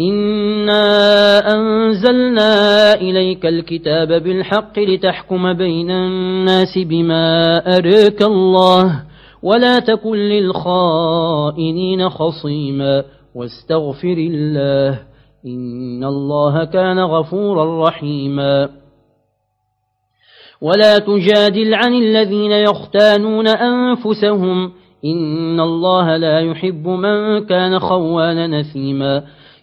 إنا أنزلنا إليك الكتاب بالحق لتحكم بين الناس بما أريك الله ولا تكن للخائنين خصيما واستغفر الله إن الله كان غفورا رحيما ولا تجادل عن الذين يختانون أنفسهم إن الله لا يحب من كان خوانا نثيما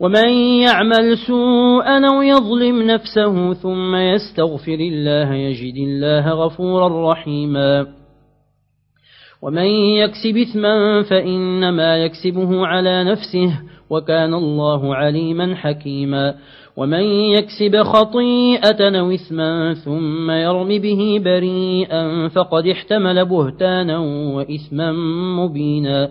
ومن يعمل سوءا أو يظلم نفسه ثم يستغفر الله يجد الله غفورا رحيما ومن يكسب إثما فإنما يكسبه على نفسه وكان الله عليما حكيما ومن يكسب خطيئة أو إثما ثم يرم به بريئا فقد احتمل بهتانا وإثما مبينا